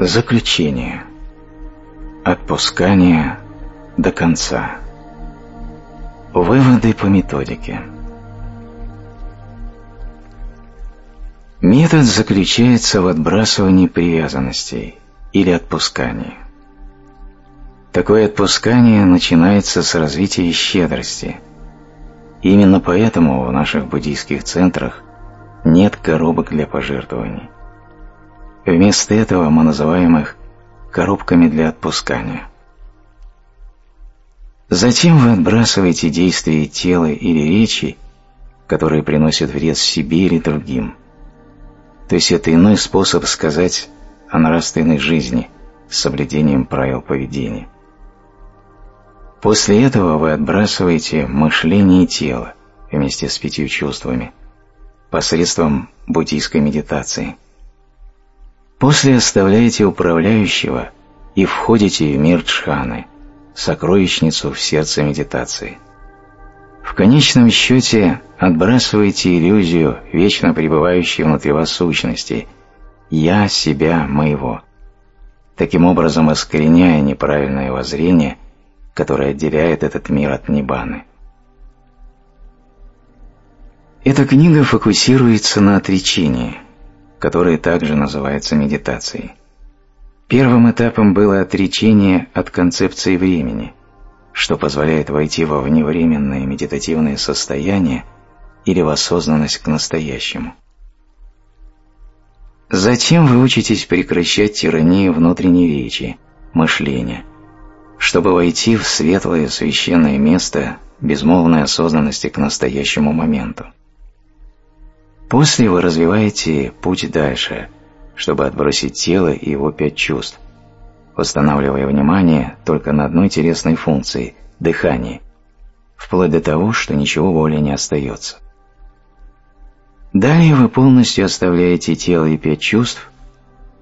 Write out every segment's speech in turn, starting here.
Заключение. Отпускание до конца. Выводы по методике. Метод заключается в отбрасывании привязанностей или отпускании. Такое отпускание начинается с развития щедрости. Именно поэтому в наших буддийских центрах нет коробок для пожертвований. Вместо этого мы называем их коробками для отпускания. Затем вы отбрасываете действия тела или речи, которые приносят вред себе или другим – то есть это иной способ сказать о нравственной жизни с соблюдением правил поведения. После этого вы отбрасываете мышление и тело вместе с пятью чувствами посредством буддийской медитации. После оставляете управляющего и входите в мир Джханы, сокровищницу в сердце медитации – в конечном счете отбрасываете иллюзию вечно пребывающей внутри вас сущности «я, себя, моего», таким образом искореняя неправильное воззрение, которое отделяет этот мир от Ниббаны. Эта книга фокусируется на отречении, которое также называется медитацией. Первым этапом было отречение от концепции времени – что позволяет войти во вневременное медитативное состояние или в осознанность к настоящему. Затем вы учитесь прекращать тиранию внутренней речи, мышления, чтобы войти в светлое священное место безмолвной осознанности к настоящему моменту. После вы развиваете путь дальше, чтобы отбросить тело и его пять чувств, восстанавливая внимание только на одной телесной функции – дыхании, вплоть до того, что ничего более не остается. Далее вы полностью оставляете тело и пять чувств,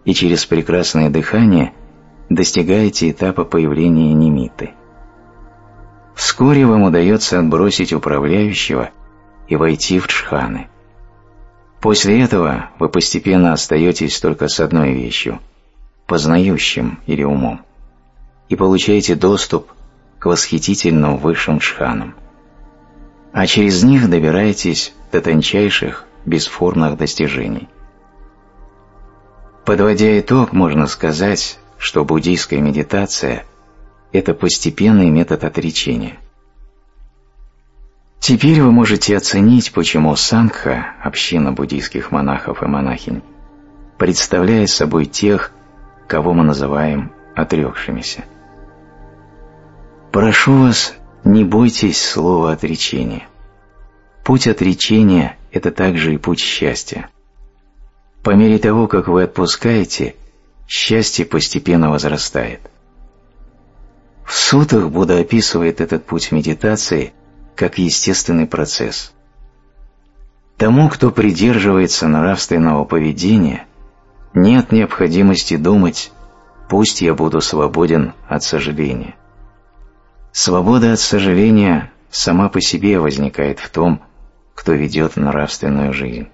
и через прекрасное дыхание достигаете этапа появления немиты. Вскоре вам удается отбросить управляющего и войти в джханы. После этого вы постепенно остаетесь только с одной вещью – познающим или умом, и получаете доступ к восхитительным высшим шханам. А через них добираетесь до тончайших, бесформных достижений. Подводя итог, можно сказать, что буддийская медитация – это постепенный метод отречения. Теперь вы можете оценить, почему Сангха, община буддийских монахов и монахинь, представляет собой тех, кого мы называем отрекшимися. Прошу вас, не бойтесь слова отречения. Путь отречения – это также и путь счастья. По мере того, как вы отпускаете, счастье постепенно возрастает. В сутах Будда описывает этот путь медитации как естественный процесс. Тому, кто придерживается нравственного поведения, нет необходимости думать «пусть я буду свободен от сожаления». Свобода от сожаления сама по себе возникает в том, кто ведет нравственную жизнь.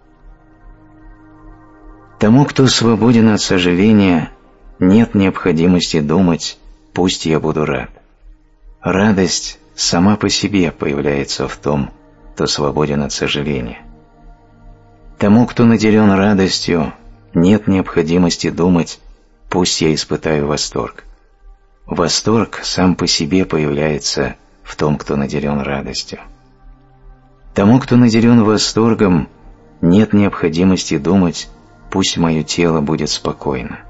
Тому, кто свободен от сожаления, нет необходимости думать «пусть я буду рад». Радость сама по себе появляется в том, кто свободен от сожаления. Тому, кто наделен радостью, нет необходимости думать «пусть я испытаю восторг». Восторг сам по себе появляется в том, кто наделен радостью. Тому, кто наделен восторгом, нет необходимости думать «пусть мое тело будет спокойно».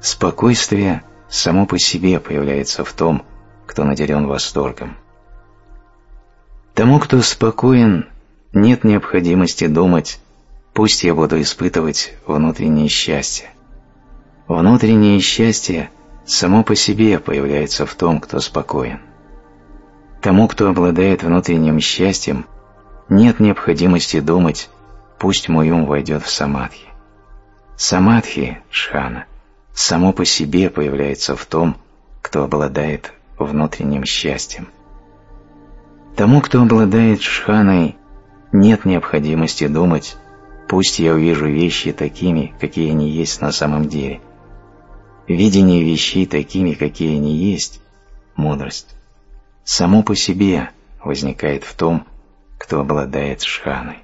Спокойствие само по себе появляется в том, кто наделен восторгом. Тому, кто спокоен, нет необходимости думать Пусть я буду испытывать внутреннее счастье. Внутреннее счастье само по себе появляется в том, кто спокоен. Тому, кто обладает внутренним счастьем, нет необходимости думать «пусть мой ум войдет в самадхи». Самадхи, шхана, само по себе появляется в том, кто обладает внутренним счастьем. Тому, кто обладает шханой, нет необходимости думать Пусть я увижу вещи такими, какие они есть на самом деле. видение вещей такими, какие они есть, мудрость, само по себе возникает в том, кто обладает шханой.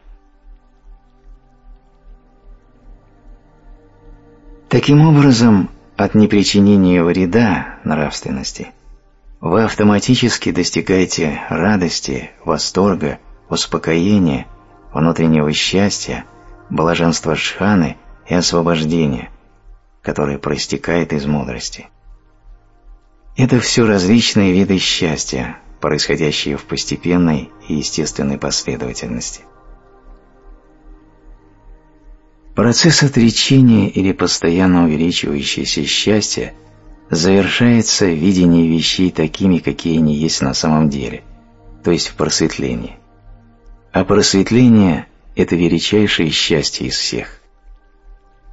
Таким образом, от непричинения вреда нравственности вы автоматически достигаете радости, восторга, успокоения, внутреннего счастья, блаженства шханы и освобождения, которое проистекает из мудрости. Это все различные виды счастья, происходящие в постепенной и естественной последовательности. Процесс отречения или постоянно увеличивающееся счастье завершается в видении вещей такими, какие они есть на самом деле, то есть в просветлении. А просветление – это величайшее счастье из всех.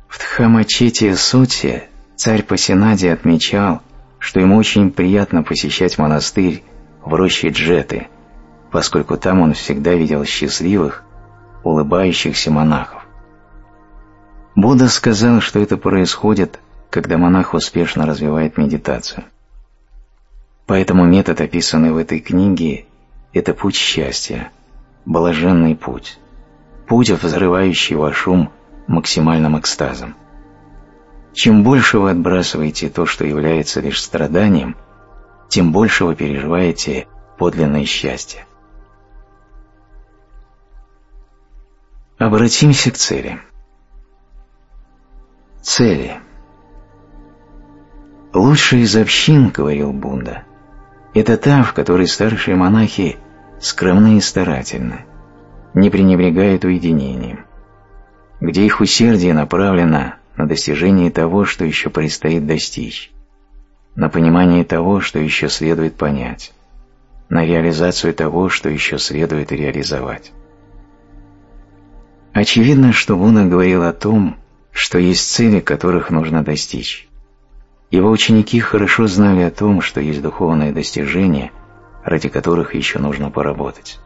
В Тхамачете Сути царь Пасинади отмечал, что ему очень приятно посещать монастырь в роще Джеты, поскольку там он всегда видел счастливых, улыбающихся монахов. Будда сказал, что это происходит, когда монах успешно развивает медитацию. Поэтому метод, описанный в этой книге, это путь счастья, блаженный путь, путь, взрывающий ваш ум максимальным экстазом. Чем больше вы отбрасываете то, что является лишь страданием, тем больше вы переживаете подлинное счастье. Обратимся к цели. Цели. Лучшая из общин, говорил Бунда, это та, в которой старшие монахи скромны и старательны, не пренебрегают уединением, где их усердие направлено на достижение того, что еще предстоит достичь, на понимание того, что еще следует понять, на реализацию того, что еще следует реализовать. Очевидно, что Бунда говорил о том, что есть цели, которых нужно достичь. Его ученики хорошо знали о том, что есть духовные достижения, ради которых еще нужно поработать.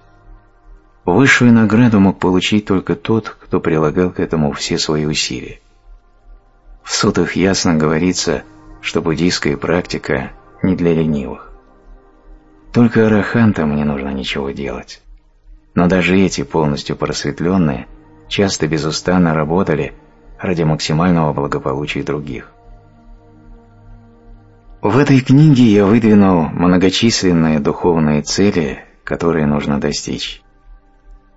Высшую награду мог получить только тот, кто прилагал к этому все свои усилия. В сутах ясно говорится, что буддийская практика не для ленивых. Только арахантам не нужно ничего делать. Но даже эти полностью просветленные часто безустанно работали – ради максимального благополучия других. В этой книге я выдвинул многочисленные духовные цели, которые нужно достичь.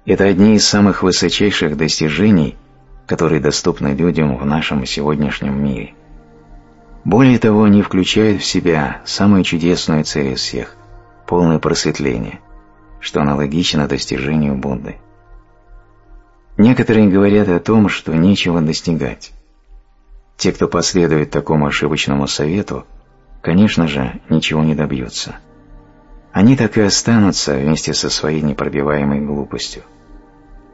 Это одни из самых высочайших достижений, которые доступны людям в нашем сегодняшнем мире. Более того, они включают в себя самую чудесную цель из всех – полное просветление, что аналогично достижению Будды. Некоторые говорят о том, что нечего достигать. Те, кто последует такому ошибочному совету, конечно же, ничего не добьются. Они так и останутся вместе со своей непробиваемой глупостью.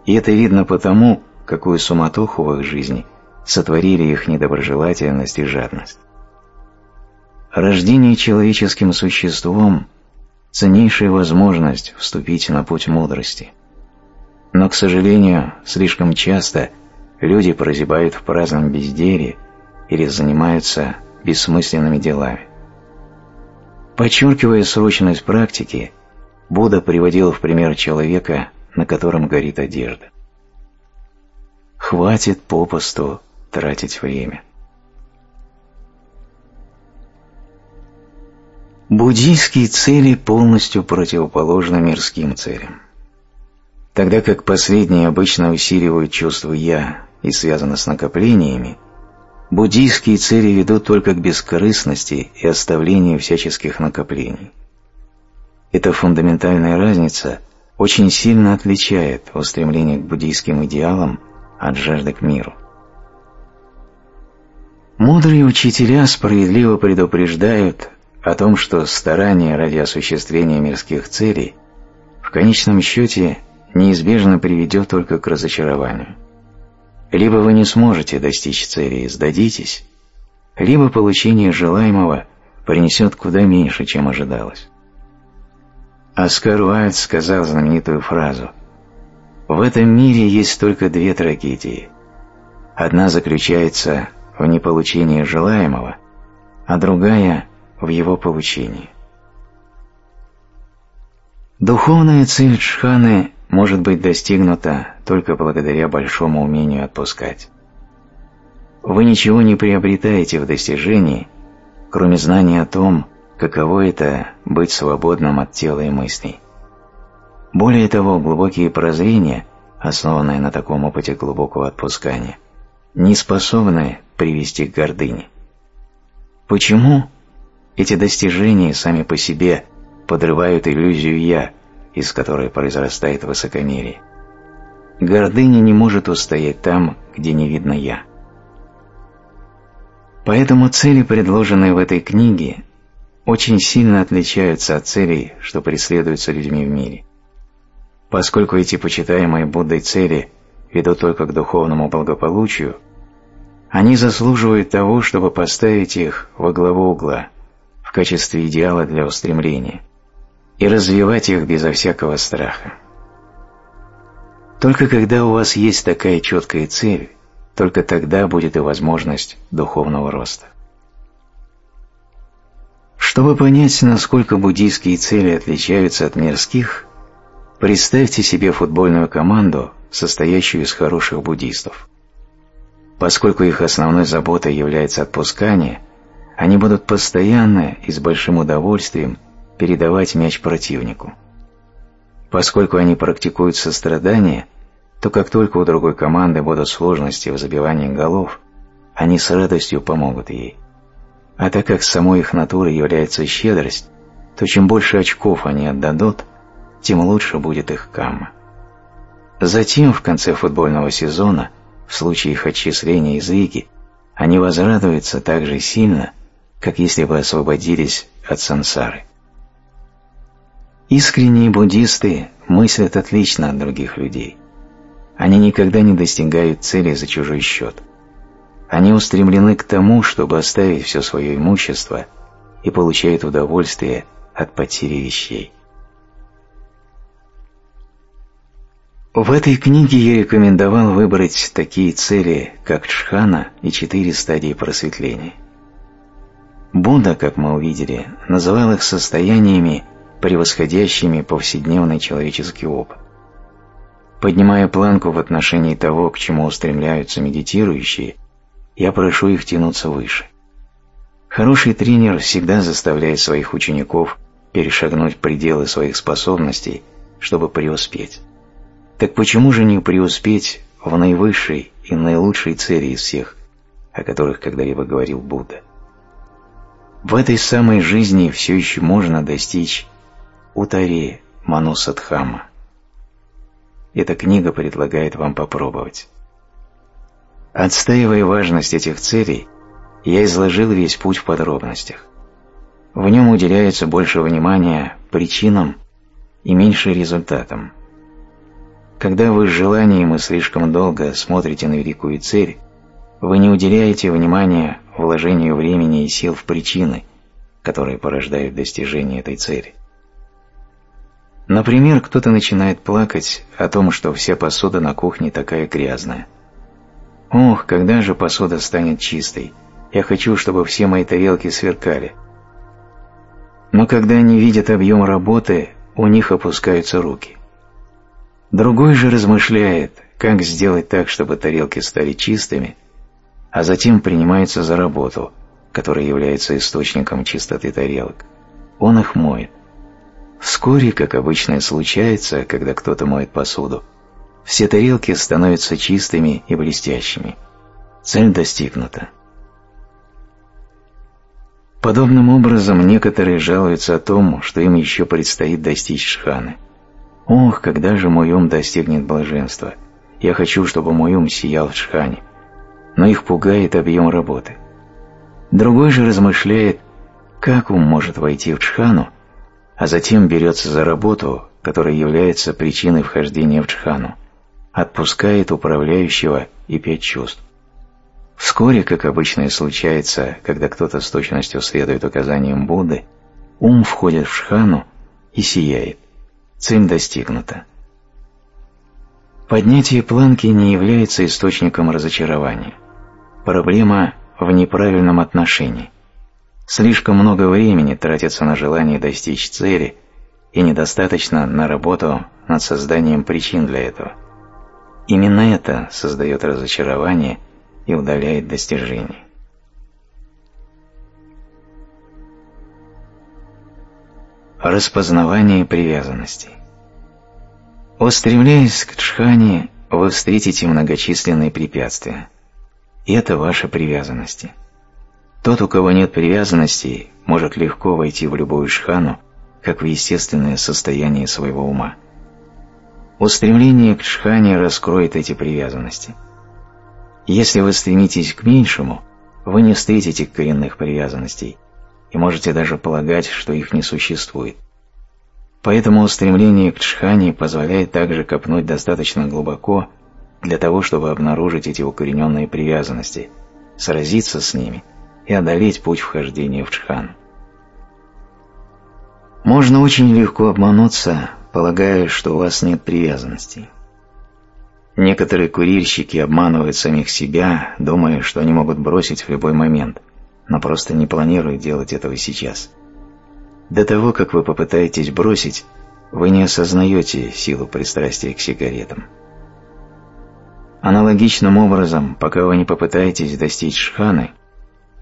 И это видно потому, какую суматоху в их жизни сотворили их недоброжелательность и жадность. Рождение человеческим существом – ценнейшая возможность вступить на путь мудрости – но, к сожалению, слишком часто люди прозябают в праздном безделии или занимаются бессмысленными делами. Подчеркивая срочность практики, Будда приводил в пример человека, на котором горит одежда. Хватит попусту тратить время. Буддийские цели полностью противоположны мирским целям. Тогда как последние обычно усиливают чувство «я» и связаны с накоплениями, буддийские цели ведут только к бескорыстности и оставлению всяческих накоплений. Эта фундаментальная разница очень сильно отличает устремление к буддийским идеалам от жажды к миру. Мудрые учителя справедливо предупреждают о том, что старания ради осуществления мирских целей в конечном счете неизбежно приведет только к разочарованию. Либо вы не сможете достичь цели и сдадитесь, либо получение желаемого принесет куда меньше, чем ожидалось. Оскар Уайльд сказал знаменитую фразу «В этом мире есть только две трагедии. Одна заключается в неполучении желаемого, а другая – в его получении. Духовная цель Джханы может быть достигнута только благодаря большому умению отпускать. Вы ничего не приобретаете в достижении, кроме знания о том, каково это быть свободным от тела и мыслей. Более того, глубокие прозрения, основанные на таком опыте глубокого отпускания, не способны привести к гордыне. Почему? Эти достижения сами по себе подрывают иллюзию «я», из которой произрастает высокомерие. Гордыня не может устоять там, где не видно «я». Поэтому цели, предложенные в этой книге, очень сильно отличаются от целей, что преследуются людьми в мире. Поскольку эти почитаемые Буддой цели ведут только к духовному благополучию, они заслуживают того, чтобы поставить их во главу угла, в качестве идеала для устремления, и развивать их безо всякого страха. Только когда у вас есть такая четкая цель, только тогда будет и возможность духовного роста. Чтобы понять, насколько буддийские цели отличаются от мирских, представьте себе футбольную команду, состоящую из хороших буддистов. Поскольку их основной заботой является отпускание, они будут постоянно и с большим удовольствием передавать мяч противнику. Поскольку они практикуют сострадание, то как только у другой команды будут сложности в забивании голов, они с радостью помогут ей. А так как самой их натурой является щедрость, то чем больше очков они отдадут, тем лучше будет их камма. Затем, в конце футбольного сезона, в случае их отчисления из лиги, они возрадуются так же сильно, как если бы освободились от сансары. Искренние буддисты мыслят отлично от других людей. Они никогда не достигают цели за чужой счет. Они устремлены к тому, чтобы оставить все свое имущество и получают удовольствие от потери вещей. В этой книге я рекомендовал выбрать такие цели, как Чхана и четыре стадии просветления. Будда, как мы увидели, называл их состояниями, превосходящими повседневный человеческий опыт. Поднимая планку в отношении того, к чему устремляются медитирующие, я прошу их тянуться выше. Хороший тренер всегда заставляет своих учеников перешагнуть пределы своих способностей, чтобы преуспеть. Так почему же не преуспеть в наивысшей и наилучшей цели из всех, о которых когда-либо говорил Будда? В этой самой жизни все еще можно достичь Утари Манусадхама. Эта книга предлагает вам попробовать. Отстаивая важность этих целей, я изложил весь путь в подробностях. В нем уделяется больше внимания причинам и меньше результатам. Когда вы с желанием и слишком долго смотрите на великую цель, вы не уделяете внимания вложению времени и сил в причины, которые порождают достижение этой цели. Например, кто-то начинает плакать о том, что вся посуда на кухне такая грязная. «Ох, когда же посуда станет чистой? Я хочу, чтобы все мои тарелки сверкали». Но когда они видят объем работы, у них опускаются руки. Другой же размышляет, как сделать так, чтобы тарелки стали чистыми, а затем принимается за работу, которая является источником чистоты тарелок. Он их моет. Вскоре, как обычно случается, когда кто-то моет посуду, все тарелки становятся чистыми и блестящими. Цель достигнута. Подобным образом некоторые жалуются о том, что им еще предстоит достичь шханы. «Ох, когда же мой ум достигнет блаженства? Я хочу, чтобы мой ум сиял в шхане». Но их пугает объем работы. Другой же размышляет, как ум может войти в джхану, а затем берется за работу, которая является причиной вхождения в джхану, отпускает управляющего и пять чувств. Вскоре, как обычно и случается, когда кто-то с точностью следует указаниям Будды, ум входит в шхану и сияет. Цель достигнута. Поднятие планки не является источником разочарования. Проблема в неправильном отношении. Слишком много времени тратится на желание достичь цели и недостаточно на работу над созданием причин для этого. Именно это создает разочарование и удаляет достижение. Распознавание привязанностей Устремляясь к Джхане, вы встретите многочисленные препятствия. И это ваши привязанности. Тот, у кого нет привязанностей, может легко войти в любую шхану, как в естественное состояние своего ума. Устремление к джхане раскроет эти привязанности. Если вы стремитесь к меньшему, вы не встретите коренных привязанностей и можете даже полагать, что их не существует. Поэтому устремление к джхане позволяет также копнуть достаточно глубоко для того, чтобы обнаружить эти укорененные привязанности, сразиться с ними и одолеть путь вхождения в джхан. Можно очень легко обмануться, полагая, что у вас нет привязанностей. Некоторые курильщики обманывают самих себя, думая, что они могут бросить в любой момент, но просто не планируют делать этого сейчас. До того, как вы попытаетесь бросить, вы не осознаете силу пристрастия к сигаретам. Аналогичным образом, пока вы не попытаетесь достичь шханы,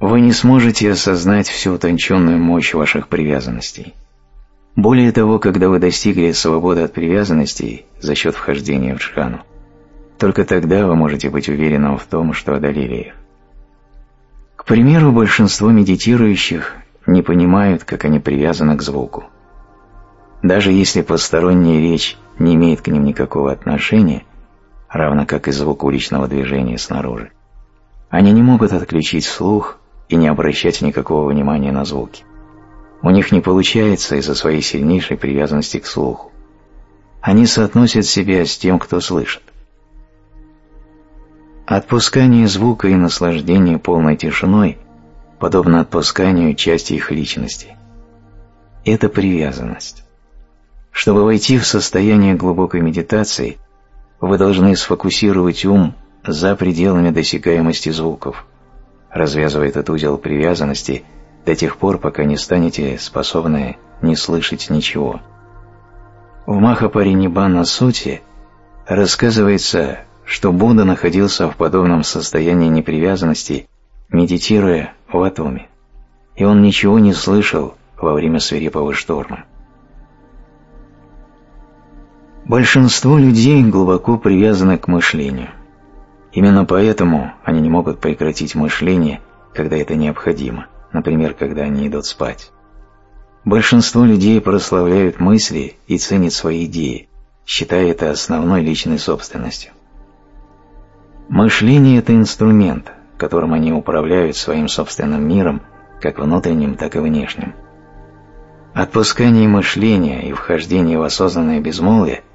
вы не сможете осознать всю утонченную мощь ваших привязанностей. Более того, когда вы достигли свободы от привязанностей за счет вхождения в шхану, только тогда вы можете быть уверенным в том, что одолели их. К примеру, большинство медитирующих не понимают, как они привязаны к звуку. Даже если посторонняя речь не имеет к ним никакого отношения – равно как и звук уличного движения снаружи. Они не могут отключить слух и не обращать никакого внимания на звуки. У них не получается из-за своей сильнейшей привязанности к слуху. Они соотносят себя с тем, кто слышит. Отпускание звука и наслаждение полной тишиной подобно отпусканию части их личности. Это привязанность. Чтобы войти в состояние глубокой медитации, вы должны сфокусировать ум за пределами досягаемости звуков, развязывая этот узел привязанности до тех пор, пока не станете способны не слышать ничего. В Махапаринибана Сути рассказывается, что Будда находился в подобном состоянии непривязанности, медитируя в атоме, и он ничего не слышал во время свирепого шторма. Большинство людей глубоко привязаны к мышлению. Именно поэтому они не могут прекратить мышление, когда это необходимо, например, когда они идут спать. Большинство людей прославляют мысли и ценят свои идеи, считая это основной личной собственностью. Мышление – это инструмент, которым они управляют своим собственным миром, как внутренним, так и внешним. Отпускание мышления и вхождение в осознанное безмолвие –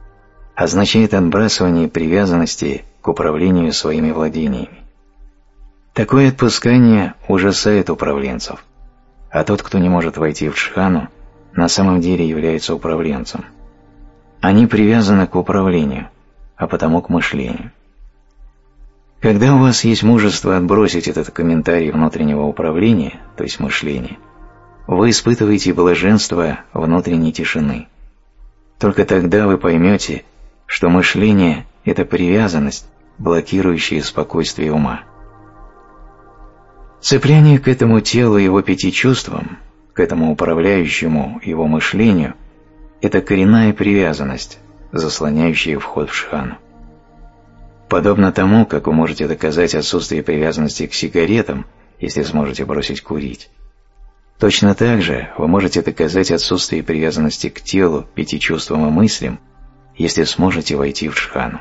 означает отбрасывание привязанности к управлению своими владениями. Такое отпускание ужасает управленцев, а тот, кто не может войти в шхану, на самом деле является управленцем. Они привязаны к управлению, а потому к мышлению. Когда у вас есть мужество отбросить этот комментарий внутреннего управления, то есть мышления, вы испытываете блаженство внутренней тишины. Только тогда вы поймете, что мышление – это привязанность, блокирующая спокойствие ума. Цепляние к этому телу и его пяти чувствам, к этому управляющему его мышлению – это коренная привязанность, заслоняющая вход в шхану. Подобно тому, как вы можете доказать отсутствие привязанности к сигаретам, если сможете бросить курить. Точно так же вы можете доказать отсутствие привязанности к телу, пяти чувствам и мыслям, если сможете войти в джхану.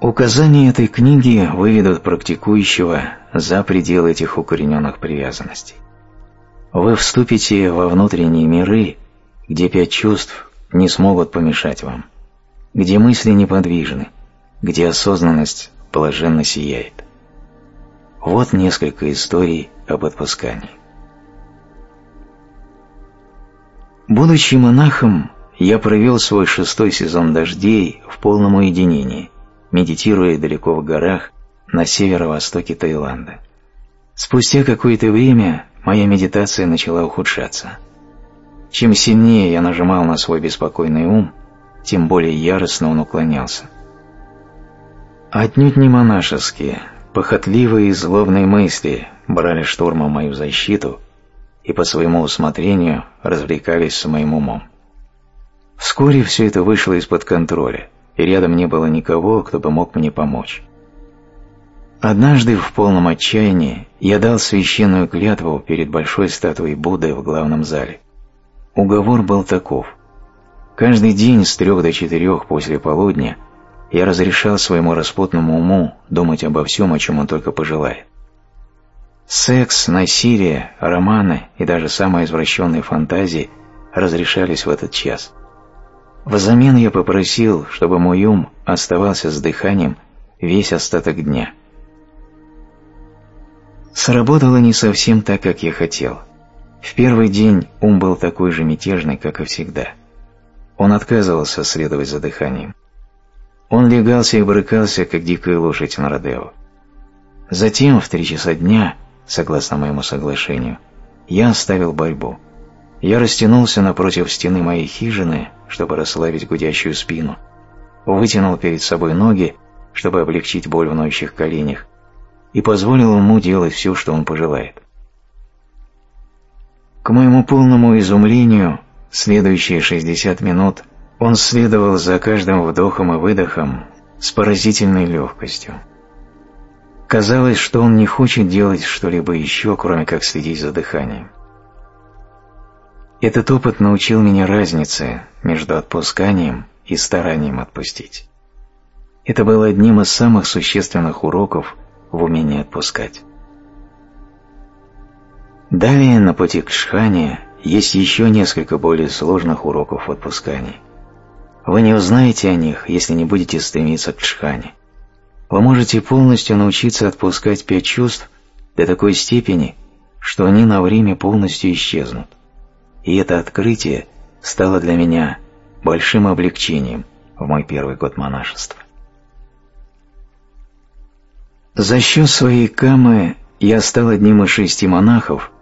Указания этой книги выведут практикующего за пределы этих укорененных привязанностей. Вы вступите во внутренние миры, где пять чувств не смогут помешать вам, где мысли неподвижны, где осознанность блаженно сияет. Вот несколько историй об отпускании. Будучи монахом, я провел свой шестой сезон дождей в полном уединении, медитируя далеко в горах на северо-востоке Таиланда. Спустя какое-то время моя медитация начала ухудшаться. Чем сильнее я нажимал на свой беспокойный ум, тем более яростно он уклонялся. Отнюдь не монашеские, похотливые и злобные мысли брали штурмом мою защиту и по своему усмотрению развлекались с моим умом. Вскоре все это вышло из-под контроля, и рядом не было никого, кто бы мог мне помочь. Однажды в полном отчаянии я дал священную клятву перед большой статуей Будды в главном зале. Уговор был таков. Каждый день с трех до четырех после полудня я разрешал своему распутному уму думать обо всем, о чем он только пожелает. Секс, насилие, романы и даже самые извращенные фантазии разрешались в этот час. Взамен я попросил, чтобы мой ум оставался с дыханием весь остаток дня. Сработало не совсем так, как я хотел. В первый день ум был такой же мятежный, как и всегда. Он отказывался следовать за дыханием. Он легался и брыкался, как дикая лошадь на Родео. Затем, в три часа дня, согласно моему соглашению, я оставил борьбу. Я растянулся напротив стены моей хижины, чтобы расслабить гудящую спину, вытянул перед собой ноги, чтобы облегчить боль в ноющих коленях, и позволил ему делать все, что он пожелает. К моему полному изумлению, следующие 60 минут он следовал за каждым вдохом и выдохом с поразительной легкостью. Казалось, что он не хочет делать что-либо еще, кроме как следить за дыханием. Этот опыт научил меня разнице между отпусканием и старанием отпустить. Это было одним из самых существенных уроков в умении отпускать. Далее на пути к Шхане есть еще несколько более сложных уроков в отпускании. Вы не узнаете о них, если не будете стремиться к Шхане. Вы можете полностью научиться отпускать пять чувств до такой степени, что они на время полностью исчезнут. И это открытие стало для меня большим облегчением в мой первый год монашества. За счет своей камы я стал одним из шести монахов,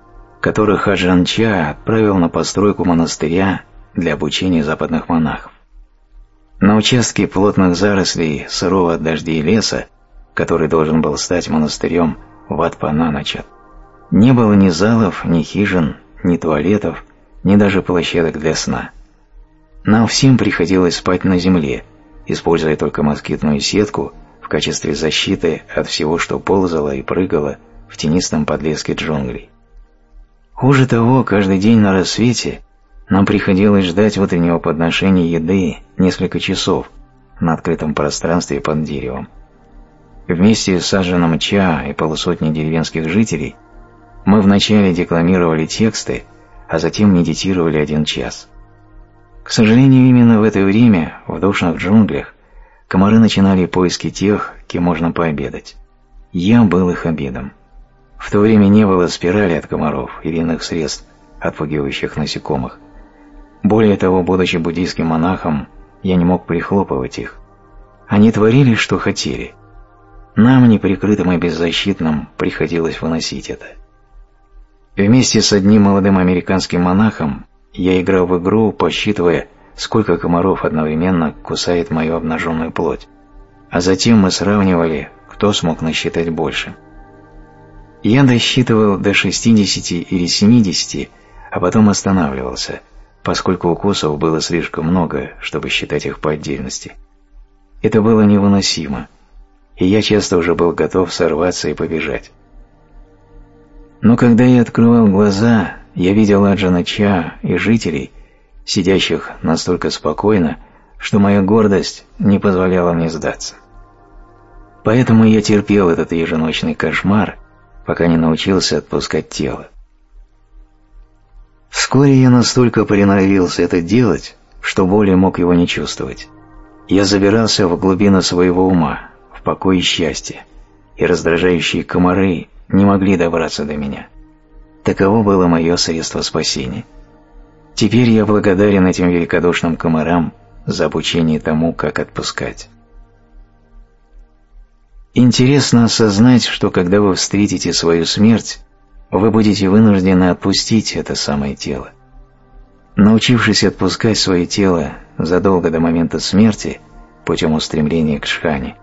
которых Аджанча отправил на постройку монастыря для обучения западных монахов. На участке плотных зарослей сырого от дождей леса, который должен был стать монастырем Ватпананачат, не было ни залов, ни хижин, ни туалетов, ни даже площадок для сна. Нам всем приходилось спать на земле, используя только москитную сетку в качестве защиты от всего, что ползало и прыгало в тенистом подлеске джунглей. Хуже того, каждый день на рассвете нам приходилось ждать утреннего подношения еды несколько часов на открытом пространстве под деревом. Вместе с саженом Ча и полусотней деревенских жителей мы вначале декламировали тексты, а затем медитировали один час. К сожалению, именно в это время, в душных джунглях, комары начинали поиски тех, кем можно пообедать. Я был их обедом. В то время не было спирали от комаров или иных средств, отпугивающих насекомых, более того, будучи буддийским монахом, я не мог прихлопывать их. Они творили, что хотели. Нам, неприкрытым и беззащитным, приходилось выносить это. Вместе с одним молодым американским монахом я играл в игру, посчитывая, сколько комаров одновременно кусает мою обнаженную плоть, а затем мы сравнивали, кто смог насчитать больше. Я досчитывал до 60 или 70, а потом останавливался – поскольку укусов было слишком много, чтобы считать их по отдельности. Это было невыносимо, и я часто уже был готов сорваться и побежать. Но когда я открывал глаза, я видел Аджана Ча и жителей, сидящих настолько спокойно, что моя гордость не позволяла мне сдаться. Поэтому я терпел этот еженочный кошмар, пока не научился отпускать тело. Вскоре я настолько приноровился это делать, что более мог его не чувствовать. Я забирался в глубину своего ума, в покой и счастье, и раздражающие комары не могли добраться до меня. Таково было мое средство спасения. Теперь я благодарен этим великодушным комарам за обучение тому, как отпускать. Интересно осознать, что когда вы встретите свою смерть, вы будете вынуждены отпустить это самое тело. Научившись отпускать свое тело задолго до момента смерти путем устремления к шхане,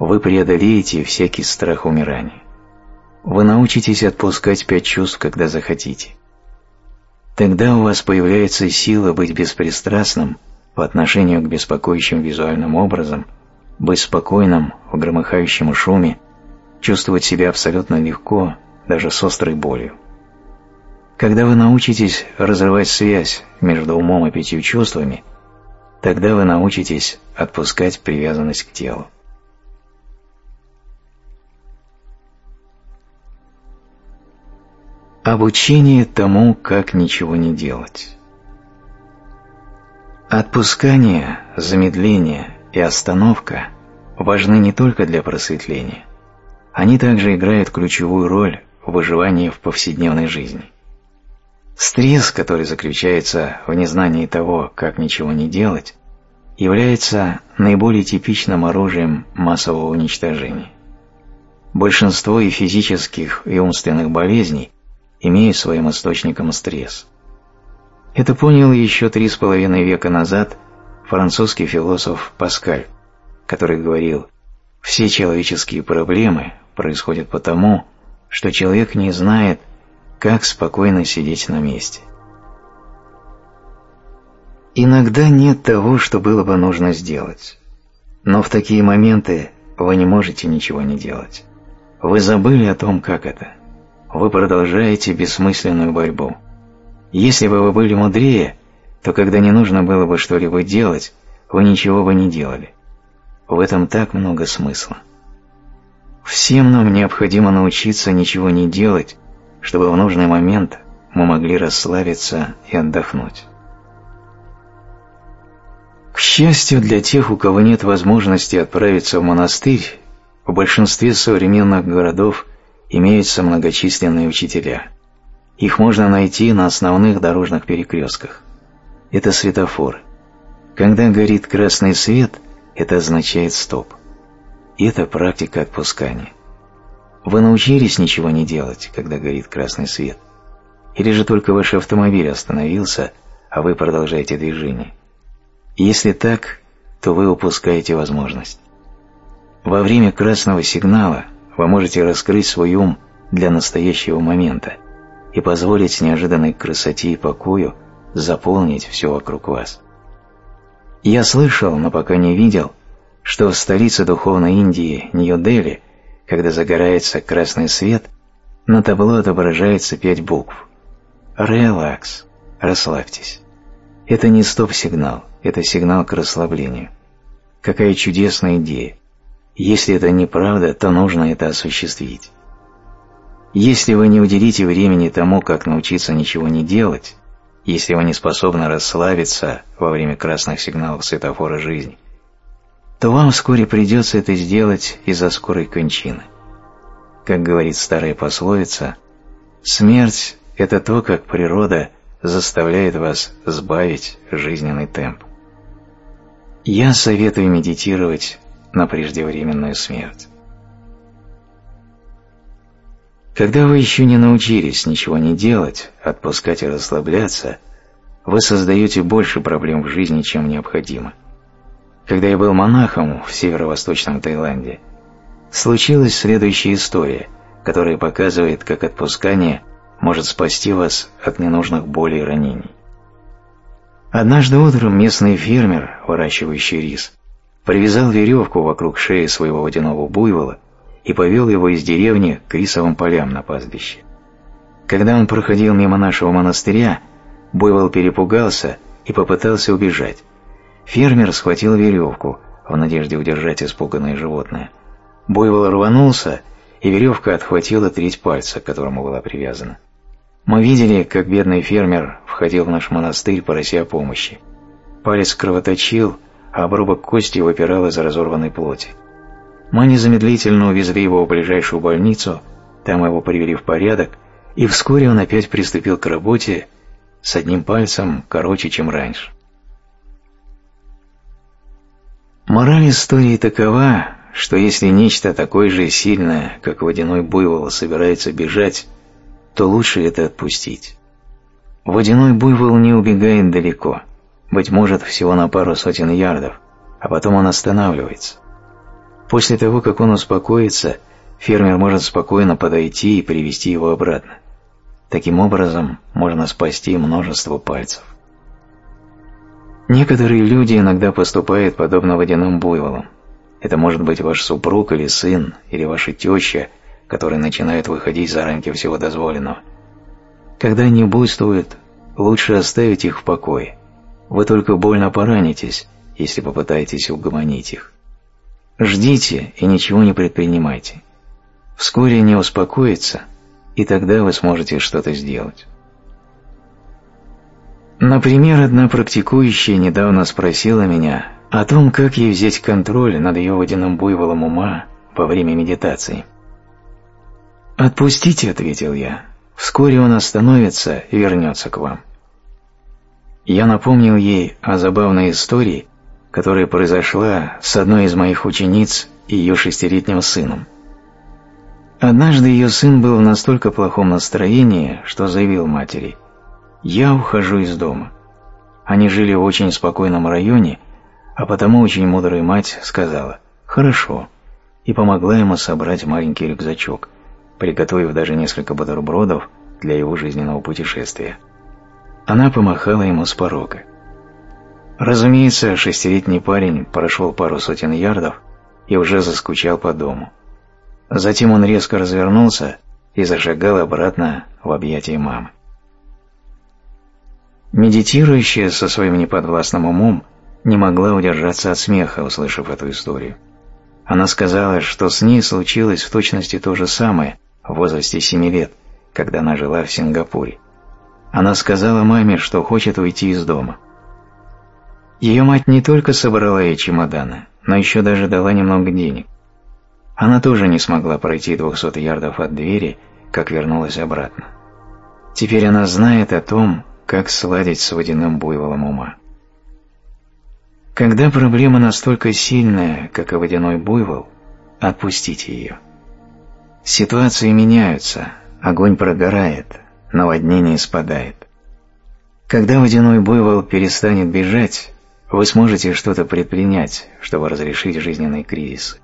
вы преодолеете всякий страх умирания. Вы научитесь отпускать пять чувств, когда захотите. Тогда у вас появляется сила быть беспристрастным по отношению к беспокоящим визуальным образом, быть спокойным в громыхающем шуме, чувствовать себя абсолютно легко, даже с острой болью. Когда вы научитесь разрывать связь между умом и пятью чувствами, тогда вы научитесь отпускать привязанность к телу. Обучение тому, как ничего не делать. Отпускание, замедление и остановка важны не только для просветления. Они также играют ключевую роль выживании в повседневной жизни. Стресс, который заключается в незнании того, как ничего не делать, является наиболее типичным оружием массового уничтожения. Большинство и физических, и умственных болезней имеют своим источником стресс. Это понял еще три с половиной века назад французский философ Паскаль, который говорил «все человеческие проблемы происходят потому, что человек не знает, как спокойно сидеть на месте». Иногда нет того, что было бы нужно сделать. Но в такие моменты вы не можете ничего не делать. Вы забыли о том, как это – вы продолжаете бессмысленную борьбу. Если бы вы были мудрее, то когда не нужно было бы что-либо делать, вы ничего бы не делали. В этом так много смысла. Всем нам необходимо научиться ничего не делать, чтобы в нужный момент мы могли расслабиться и отдохнуть. К счастью для тех, у кого нет возможности отправиться в монастырь, в большинстве современных городов имеются многочисленные учителя. Их можно найти на основных дорожных перекрестках. Это светофоры. Когда горит красный свет, это означает стоп. Это практика отпускания. Вы научились ничего не делать, когда горит красный свет? Или же только ваш автомобиль остановился, а вы продолжаете движение? Если так, то вы упускаете возможность. Во время красного сигнала вы можете раскрыть свой ум для настоящего момента и позволить неожиданной красоте и покою заполнить все вокруг вас. Я слышал, но пока не видел, что в столице духовной Индии, Нью-Дели, когда загорается красный свет, на табло отображается пять букв. Релакс. Расслабьтесь. Это не стоп-сигнал, это сигнал к расслаблению. Какая чудесная идея. Если это неправда, то нужно это осуществить. Если вы не уделите времени тому, как научиться ничего не делать, если вы не способны расслабиться во время красных сигналов светофора жизни, то вам вскоре придется это сделать из-за скорой кончины. Как говорит старая пословица, смерть – это то, как природа заставляет вас сбавить жизненный темп. Я советую медитировать на преждевременную смерть. Когда вы еще не научились ничего не делать, отпускать и расслабляться, вы создаете больше проблем в жизни, чем необходимо. Когда я был монахом в северо-восточном Таиланде, случилась следующая история, которая показывает, как отпускание может спасти вас от ненужных болей и ранений. Однажды утром местный фермер, выращивающий рис, привязал веревку вокруг шеи своего водяного буйвола и повел его из деревни к рисовым полям на пастбище. Когда он проходил мимо нашего монастыря, буйвол перепугался и попытался убежать. Фермер схватил веревку в надежде удержать испуганное животное. Буйвол рванулся, и веревка отхватила треть пальца, к которому была привязана. Мы видели, как бедный фермер входил в наш монастырь, прося помощи. Палец кровоточил, а обрубок кости выпирал из разорванной плоти. Мы незамедлительно увезли его в ближайшую больницу, там его привели в порядок, и вскоре он опять приступил к работе с одним пальцем короче, чем раньше. Мораль истории такова, что если нечто такое же сильное, как водяной буйвол, собирается бежать, то лучше это отпустить. Водяной буйвол не убегает далеко, быть может, всего на пару сотен ярдов, а потом он останавливается. После того, как он успокоится, фермер может спокойно подойти и привести его обратно. Таким образом, можно спасти множество пальцев. Некоторые люди иногда поступают подобно водяным буйволам. Это может быть ваш супруг или сын, или ваша теща, которые начинают выходить за рамки всего дозволенного. Когда они буйствуют, лучше оставить их в покое. Вы только больно поранитесь, если попытаетесь угомонить их. Ждите и ничего не предпринимайте. Вскоре они успокоятся, и тогда вы сможете что-то сделать. Например, одна практикующая недавно спросила меня о том, как ей взять контроль над ее водяным буйволом ума во время медитации. «Отпустите», — ответил я, — «вскоре он остановится и вернется к вам». Я напомнил ей о забавной истории, которая произошла с одной из моих учениц и ее шестилетним сыном. Однажды ее сын был в настолько плохом настроении, что заявил матери «Я ухожу из дома». Они жили в очень спокойном районе, а потому очень мудрая мать сказала «Хорошо» и помогла ему собрать маленький рюкзачок, приготовив даже несколько бутербродов для его жизненного путешествия. Она помахала ему с порога. Разумеется, шестилетний парень прошел пару сотен ярдов и уже заскучал по дому. Затем он резко развернулся и зашагал обратно в объятия мамы. Медитирующая со своим неподвластным умом не могла удержаться от смеха, услышав эту историю. Она сказала, что с ней случилось в точности то же самое в возрасте семи лет, когда она жила в Сингапуре. Она сказала маме, что хочет уйти из дома. Ее мать не только собрала ей чемоданы, но еще даже дала немного денег. Она тоже не смогла пройти 200 ярдов от двери, как вернулась обратно. Теперь она знает о том, как сладить с водяным буйволом ума. Когда проблема настолько сильная, как и водяной буйвол, отпустите ее. Ситуации меняются, огонь прогорает, наводнение спадает. Когда водяной буйвол перестанет бежать, вы сможете что-то предпринять, чтобы разрешить жизненный кризис.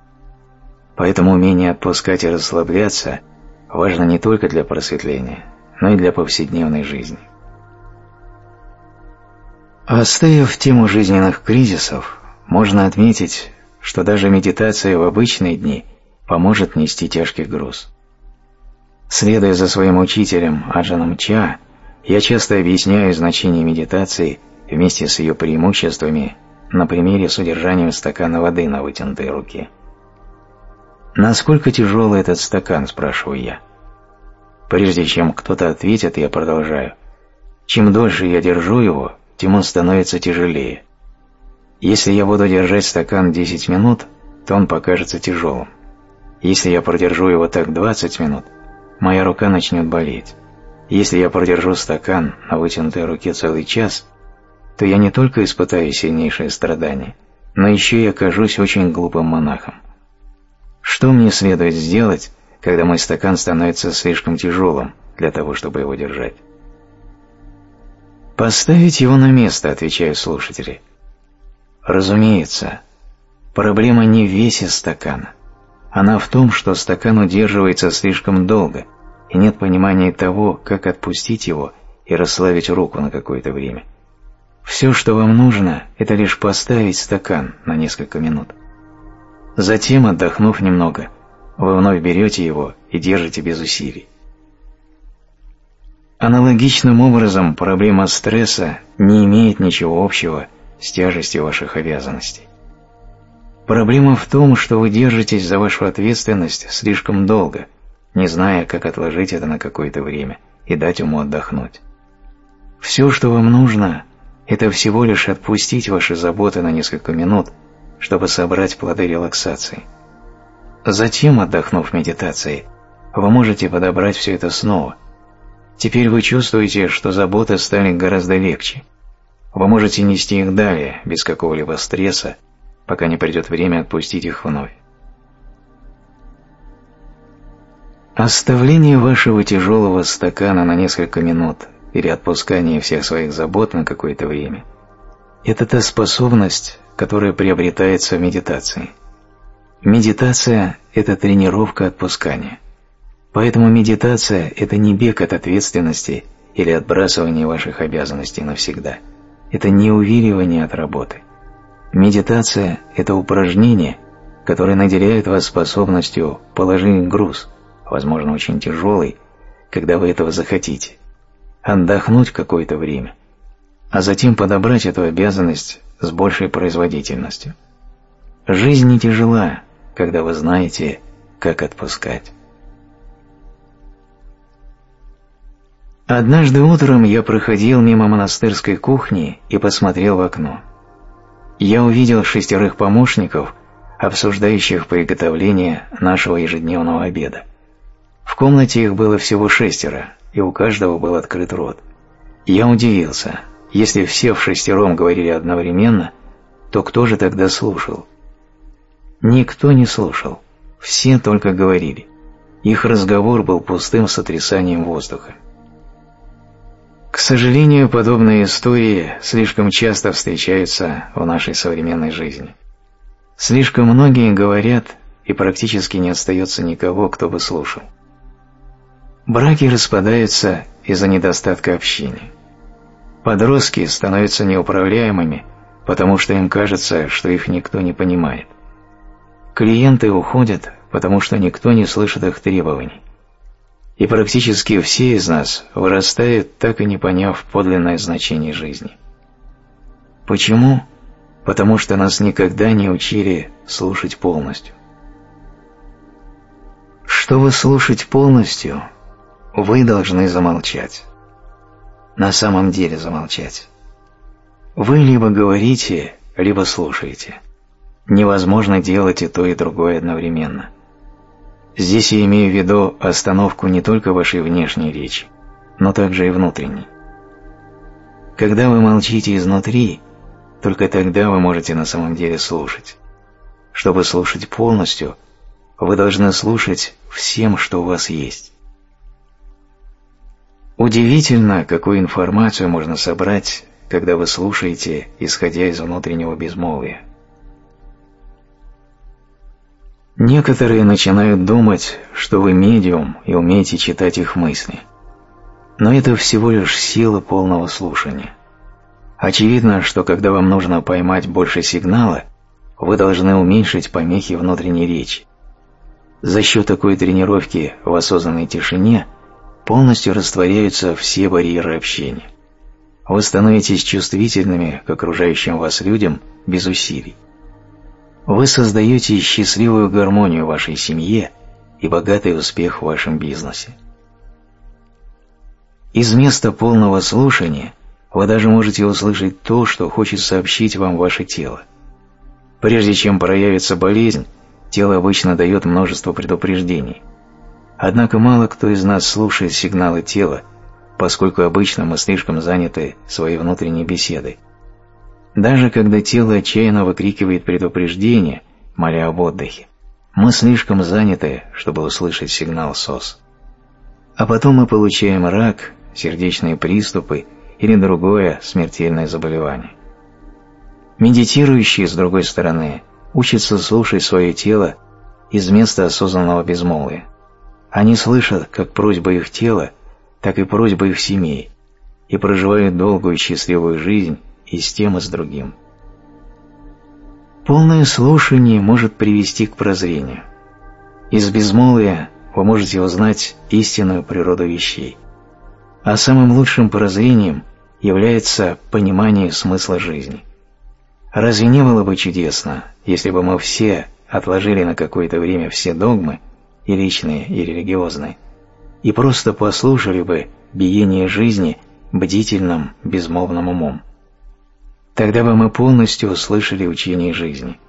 Поэтому умение отпускать и расслабляться важно не только для просветления, но и для повседневной жизни. Оставив тему жизненных кризисов, можно отметить, что даже медитация в обычные дни поможет нести тяжкий груз. Следуя за своим учителем Аджаном Ча, я часто объясняю значение медитации вместе с ее преимуществами на примере с удержанием стакана воды на вытянутой руке. «Насколько тяжелый этот стакан?» – спрашиваю я. Прежде чем кто-то ответит, я продолжаю. Чем дольше я держу его, тем он становится тяжелее. Если я буду держать стакан 10 минут, то он покажется тяжелым. Если я продержу его так 20 минут – моя рука начнет болеть. Если я продержу стакан на вытянутой руке целый час, то я не только испытаю сильнейшее страдание, но еще и окажусь очень глупым монахом. Что мне следует сделать, когда мой стакан становится слишком тяжелым для того, чтобы его держать? Поставить его на место, отвечаю слушатели. Разумеется, проблема не в весе стакана. Она в том, что стакан удерживается слишком долго, и нет понимания того, как отпустить его и расслабить руку на какое-то время. Все, что вам нужно, это лишь поставить стакан на несколько минут. Затем, отдохнув немного, вы вновь берете его и держите без усилий. Аналогичным образом проблема стресса не имеет ничего общего с тяжестью ваших обязанностей. Проблема в том, что вы держитесь за вашу ответственность слишком долго, не зная, как отложить это на какое-то время и дать ему отдохнуть. Все, что вам нужно, это всего лишь отпустить ваши заботы на несколько минут, чтобы собрать плоды релаксации. Затем, отдохнув медитацией, вы можете подобрать все это снова. Теперь вы чувствуете, что заботы стали гораздо легче. Вы можете нести их далее, без какого-либо стресса, пока не придет время отпустить их вновь. Оставление вашего тяжелого стакана на несколько минут или отпускание всех своих забот на какое-то время – это та способность, которая приобретается в медитации. Медитация – это тренировка отпускания. Поэтому медитация – это не бег от ответственности или отбрасывание ваших обязанностей навсегда. Это не увиливание от работы. Медитация – это упражнение, которое наделяет вас способностью положить груз, возможно, очень тяжелый, когда вы этого захотите, отдохнуть какое-то время, а затем подобрать эту обязанность с большей производительностью. Жизнь не тяжела, когда вы знаете, как отпускать. Однажды утром я проходил мимо монастырской кухни и посмотрел в окно. Я увидел шестерых помощников, обсуждающих приготовление нашего ежедневного обеда. В комнате их было всего шестеро, и у каждого был открыт рот. Я удивился. Если все в шестером говорили одновременно, то кто же тогда слушал? Никто не слушал. Все только говорили. Их разговор был пустым сотрясанием воздуха. К сожалению, подобные истории слишком часто встречаются в нашей современной жизни. Слишком многие говорят, и практически не остается никого, кто бы слушал. Браки распадаются из-за недостатка общения. Подростки становятся неуправляемыми, потому что им кажется, что их никто не понимает. Клиенты уходят, потому что никто не слышит их требований. И практически все из нас вырастают, так и не поняв подлинное значение жизни. Почему? Потому что нас никогда не учили слушать полностью. Чтобы слушать полностью, вы должны замолчать. На самом деле замолчать. Вы либо говорите, либо слушаете. Невозможно делать и то, и другое одновременно. Здесь я имею в виду остановку не только вашей внешней речи, но также и внутренней. Когда вы молчите изнутри, только тогда вы можете на самом деле слушать. Чтобы слушать полностью, вы должны слушать всем, что у вас есть. Удивительно, какую информацию можно собрать, когда вы слушаете, исходя из внутреннего безмолвия. Некоторые начинают думать, что вы медиум и умеете читать их мысли. Но это всего лишь сила полного слушания. Очевидно, что когда вам нужно поймать больше сигнала, вы должны уменьшить помехи внутренней речи. За счет такой тренировки в осознанной тишине – полностью растворяются все барьеры общения. Вы становитесь чувствительными к окружающим вас людям без усилий. Вы создаете счастливую гармонию в вашей семье и богатый успех в вашем бизнесе. Из места полного слушания вы даже можете услышать то, что хочет сообщить вам ваше тело. Прежде чем проявится болезнь, тело обычно дает множество предупреждений – Однако мало кто из нас слушает сигналы тела, поскольку обычно мы слишком заняты своей внутренней беседой. Даже когда тело отчаянно выкрикивает предупреждение, моля об отдыхе, мы слишком заняты, чтобы услышать сигнал СОС. А потом мы получаем рак, сердечные приступы или другое смертельное заболевание. Медитирующие, с другой стороны, учатся слушать свое тело из места осознанного безмолвия. Они слышат как просьбы их тела, так и просьбы их семей и проживают долгую счастливую жизнь и с тем, и с другим. Полное слушание может привести к прозрению. Из безмолвия вы можете узнать истинную природу вещей. А самым лучшим прозрением является понимание смысла жизни. Разве не было бы чудесно, если бы мы все отложили на какое-то время все догмы и личные, и религиозные, и просто послушали бы биение жизни бдительным, безмолвным умом. Тогда бы мы полностью услышали учение жизни.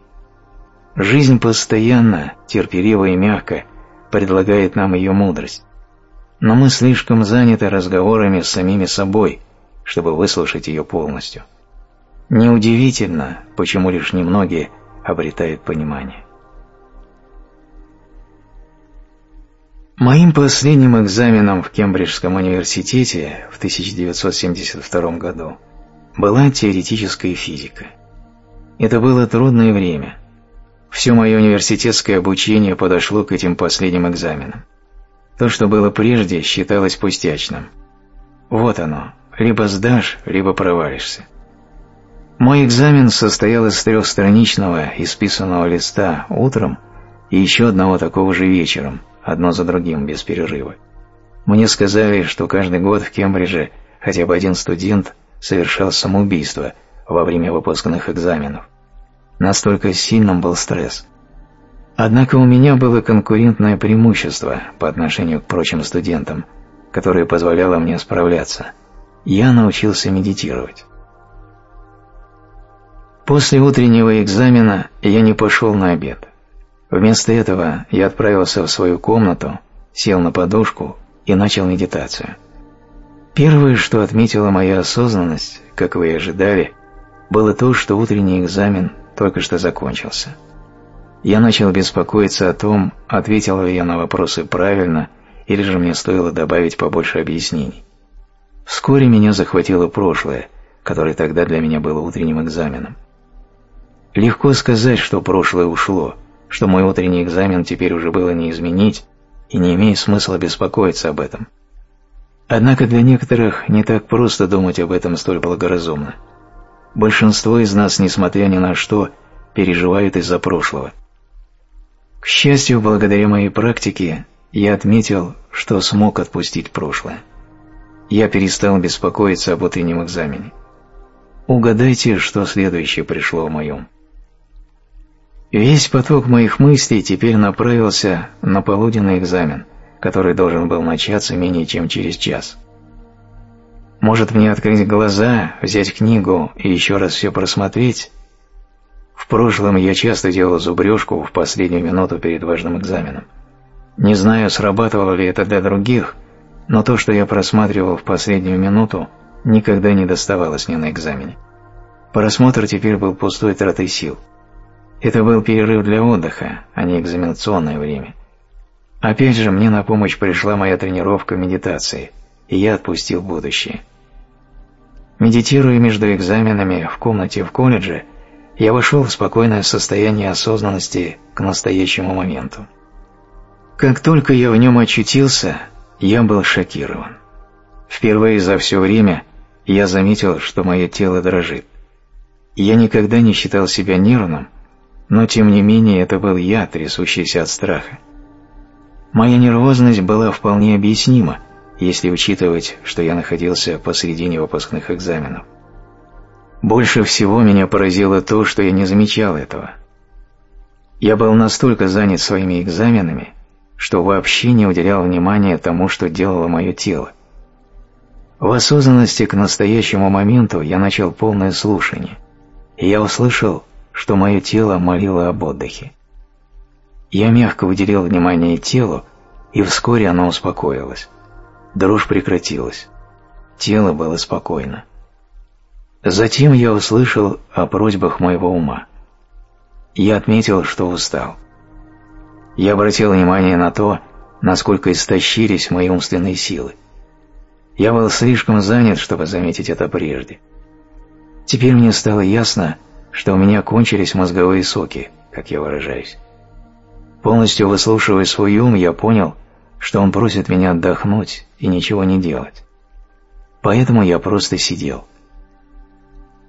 Жизнь постоянно, терпеливо и мягко предлагает нам ее мудрость, но мы слишком заняты разговорами с самими собой, чтобы выслушать ее полностью. Неудивительно, почему лишь немногие обретают понимание. Моим последним экзаменом в Кембриджском университете в 1972 году была теоретическая физика. Это было трудное время. Все мое университетское обучение подошло к этим последним экзаменам. То, что было прежде, считалось пустячным. Вот оно, либо сдашь, либо провалишься. Мой экзамен состоял из трехстраничного исписанного листа утром и еще одного такого же вечером – одно за другим, без перерыва. Мне сказали, что каждый год в Кембридже хотя бы один студент совершал самоубийство во время выпускных экзаменов. Настолько сильным был стресс. Однако у меня было конкурентное преимущество по отношению к прочим студентам, которое позволяло мне справляться. Я научился медитировать. После утреннего экзамена я не пошел на обед. Вместо этого я отправился в свою комнату, сел на подушку и начал медитацию. Первое, что отметила моя осознанность, как вы и ожидали, было то, что утренний экзамен только что закончился. Я начал беспокоиться о том, ответил ли я на вопросы правильно, или же мне стоило добавить побольше объяснений. Вскоре меня захватило прошлое, которое тогда для меня было утренним экзаменом. Легко сказать, что прошлое ушло, что мой утренний экзамен теперь уже было не изменить и не имеет смысла беспокоиться об этом. Однако для некоторых не так просто думать об этом столь благоразумно. Большинство из нас, несмотря ни на что, переживают из-за прошлого. К счастью, благодаря моей практике, я отметил, что смог отпустить прошлое. Я перестал беспокоиться об утреннем экзамене. Угадайте, что следующее пришло в моем. Весь поток моих мыслей теперь направился на полуденный экзамен, который должен был начаться менее чем через час. Может мне открыть глаза, взять книгу и еще раз все просмотреть? В прошлом я часто делал зубрежку в последнюю минуту перед важным экзаменом. Не знаю, срабатывало ли это для других, но то, что я просматривал в последнюю минуту, никогда не доставалось мне на экзамене. Просмотр теперь был пустой тратой сил – это был перерыв для отдыха, а не экзаменационное время. Опять же, мне на помощь пришла моя тренировка медитации, и я отпустил будущее. Медитируя между экзаменами в комнате в колледже, я вошел в спокойное состояние осознанности к настоящему моменту. Как только я в нем очутился, я был шокирован. Впервые за все время я заметил, что мое тело дрожит. Я никогда не считал себя нервным, но тем не менее это был я, трясущийся от страха. Моя нервозность была вполне объяснима, если учитывать, что я находился посредине выпускных экзаменов. Больше всего меня поразило то, что я не замечал этого. Я был настолько занят своими экзаменами, что вообще не уделял внимания тому, что делало мое тело. В осознанности к настоящему моменту я начал полное слушание, и я услышал что мое тело молило об отдыхе. Я мягко выделил внимание телу, и вскоре оно успокоилось. Дрожь прекратилась. Тело было спокойно. Затем я услышал о просьбах моего ума. Я отметил, что устал. Я обратил внимание на то, насколько истощились мои умственные силы. Я был слишком занят, чтобы заметить это прежде. Теперь мне стало ясно, что у меня кончились мозговые соки, как я выражаюсь. Полностью выслушивая свой ум, я понял, что он просит меня отдохнуть и ничего не делать. Поэтому я просто сидел.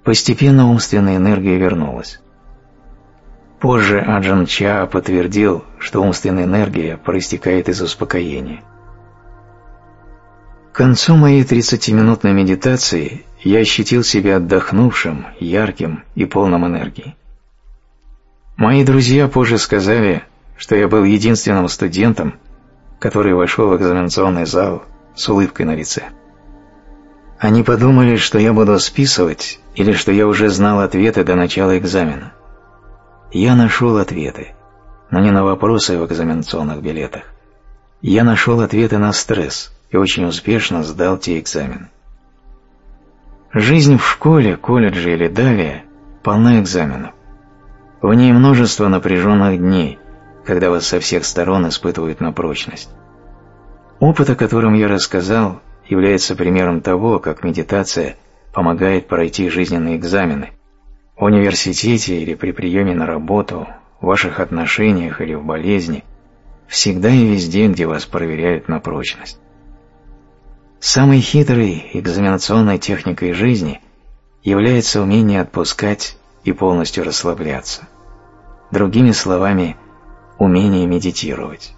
Постепенно умственная энергия вернулась. Позже Аджан Ча подтвердил, что умственная энергия проистекает из успокоения. К концу моей 30-минутной медитации я ощутил себя отдохнувшим, ярким и полным энергии. Мои друзья позже сказали, что я был единственным студентом, который вошел в экзаменационный зал с улыбкой на лице. Они подумали, что я буду списывать или что я уже знал ответы до начала экзамена. Я нашел ответы, но не на вопросы в экзаменационных билетах. Я нашел ответы на стресс и очень успешно сдал те экзамены. Жизнь в школе, колледже или далее полна экзаменов. В ней множество напряженных дней, когда вас со всех сторон испытывают на прочность. Опыт, о котором я рассказал, является примером того, как медитация помогает пройти жизненные экзамены в университете или при приеме на работу, в ваших отношениях или в болезни, всегда и везде, где вас проверяют на прочность. Самой хитрой экзаменационной техникой жизни является умение отпускать и полностью расслабляться. Другими словами, умение медитировать.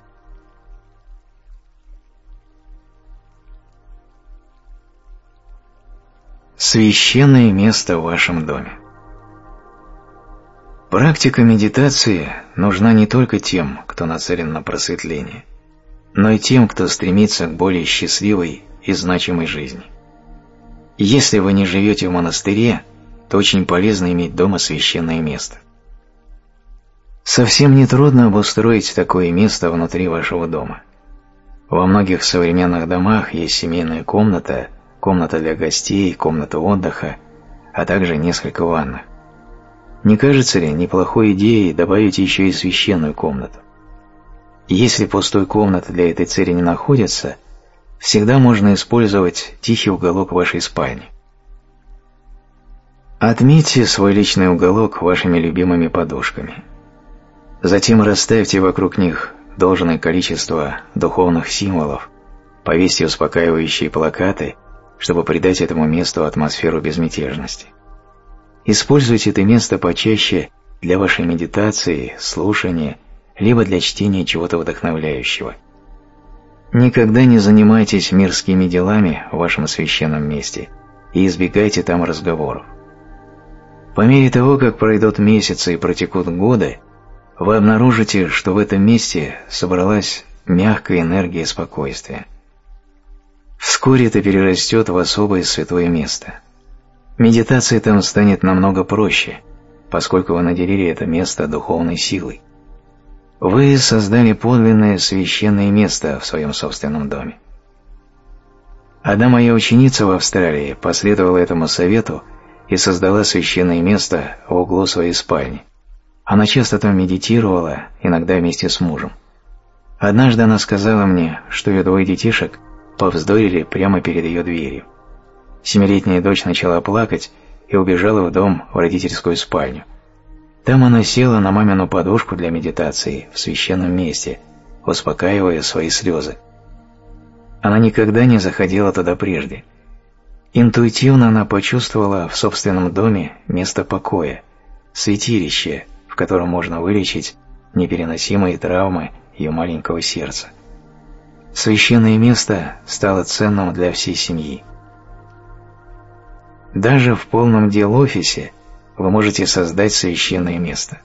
Священное место в вашем доме. Практика медитации нужна не только тем, кто нацелен на просветление, но и тем, кто стремится к более счастливой и значимой жизни. Если вы не живете в монастыре, то очень полезно иметь дома священное место. Совсем нетрудно обустроить такое место внутри вашего дома. Во многих современных домах есть семейная комната, комната для гостей, комната отдыха, а также несколько ванных. Не кажется ли неплохой идеей добавить еще и священную комнату? Если пустой комнаты для этой цели не находится, всегда можно использовать тихий уголок вашей спальни. Отметьте свой личный уголок вашими любимыми подушками. Затем расставьте вокруг них должное количество духовных символов, повесьте успокаивающие плакаты – чтобы придать этому месту атмосферу безмятежности. Используйте это место почаще для вашей медитации, слушания, либо для чтения чего-то вдохновляющего. Никогда не занимайтесь мирскими делами в вашем священном месте и избегайте там разговоров. По мере того, как пройдут месяцы и протекут годы, вы обнаружите, что в этом месте собралась мягкая энергия спокойствия. Вскоре это перерастет в особое святое место. Медитация там станет намного проще, поскольку вы наделили это место духовной силой. Вы создали подлинное священное место в своем собственном доме. Одна моя ученица в Австралии последовала этому совету и создала священное место в углу своей спальни. Она часто там медитировала, иногда вместе с мужем. Однажды она сказала мне, что ее двое детишек повздорили прямо перед ее дверью. Семилетняя дочь начала плакать и убежала в дом в родительскую спальню. Там она села на мамину подушку для медитации в священном месте, успокаивая свои слезы. Она никогда не заходила туда прежде. Интуитивно она почувствовала в собственном доме место покоя, святилище, котором можно вылечить непереносимые травмы ее маленького сердца. Священное место стало ценным для всей семьи. Даже в полном дел офисе вы можете создать священное место.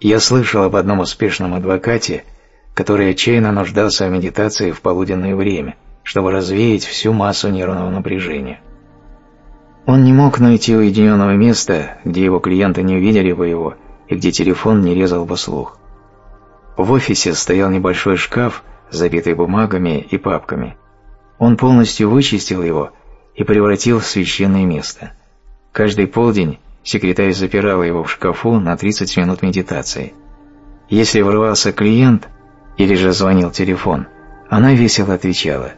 Я слышал об одном успешном адвокате, который отчаянно нуждался в медитации в полуденное время, чтобы развеять всю массу нервного напряжения. Он не мог найти уединенного места, где его клиенты не увидели бы его и где телефон не резал бы слух. В офисе стоял небольшой шкаф, забитый бумагами и папками. Он полностью вычистил его и превратил в священное место. Каждый полдень секретарь запирал его в шкафу на 30 минут медитации. Если врывался клиент или же звонил телефон, она весело отвечала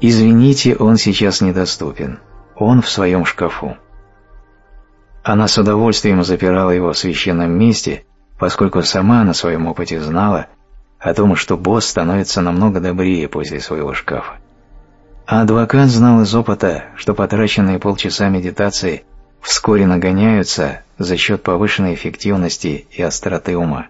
«Извините, он сейчас недоступен, он в своем шкафу». Она с удовольствием запирала его в священном месте, поскольку сама на своем опыте знала, о том, что босс становится намного добрее после своего шкафа. А адвокат знал из опыта, что потраченные полчаса медитации вскоре нагоняются за счет повышенной эффективности и остроты ума.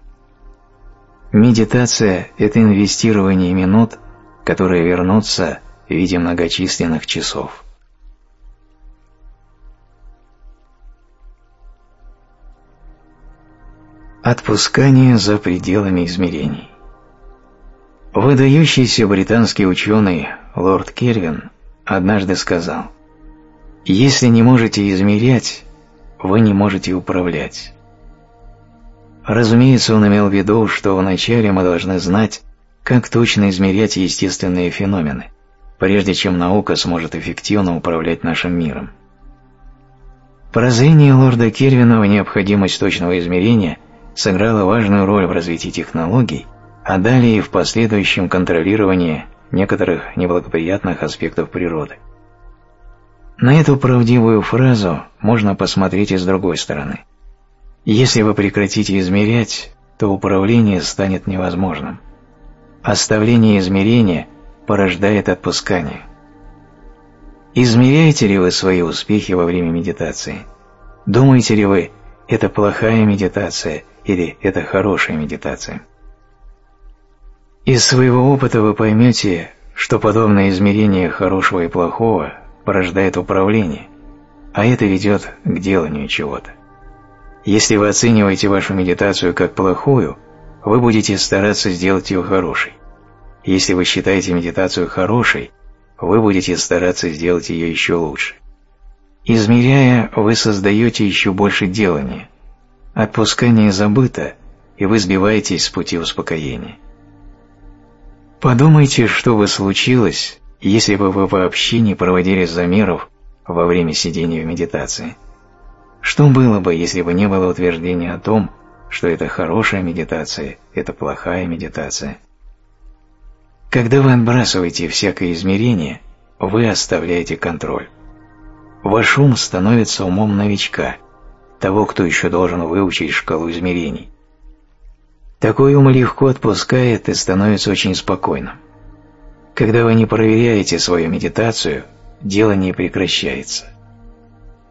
Медитация – это инвестирование минут, которые вернутся в виде многочисленных часов. Отпускание за пределами измерений Выдающийся британский ученый лорд Кельвин однажды сказал, «Если не можете измерять, вы не можете управлять». Разумеется, он имел в виду, что вначале мы должны знать, как точно измерять естественные феномены, прежде чем наука сможет эффективно управлять нашим миром. Прозрение лорда Кельвина в необходимость точного измерения сыграло важную роль в развитии технологий, а далее и в последующем контролировании некоторых неблагоприятных аспектов природы. На эту правдивую фразу можно посмотреть и с другой стороны. Если вы прекратите измерять, то управление станет невозможным. Оставление измерения порождает отпускание. Измеряете ли вы свои успехи во время медитации? Думаете ли вы, это плохая медитация или это хорошая медитация? Из своего опыта вы поймете, что подобное измерение хорошего и плохого порождает управление, а это ведет к деланию чего-то. Если вы оцениваете вашу медитацию как плохую, вы будете стараться сделать ее хорошей. Если вы считаете медитацию хорошей, вы будете стараться сделать ее еще лучше. Измеряя, вы создаете еще больше делания. Отпускание забыто, и вы сбиваетесь с пути успокоения. Подумайте, что бы случилось, если бы вы вообще не проводили замеров во время сидения в медитации. Что было бы, если бы не было утверждения о том, что это хорошая медитация, это плохая медитация? Когда вы отбрасываете всякое измерение, вы оставляете контроль. Ваш ум становится умом новичка, того, кто еще должен выучить шкалу измерений. Такой ум легко отпускает и становится очень спокойным. Когда вы не проверяете свою медитацию, дело не прекращается.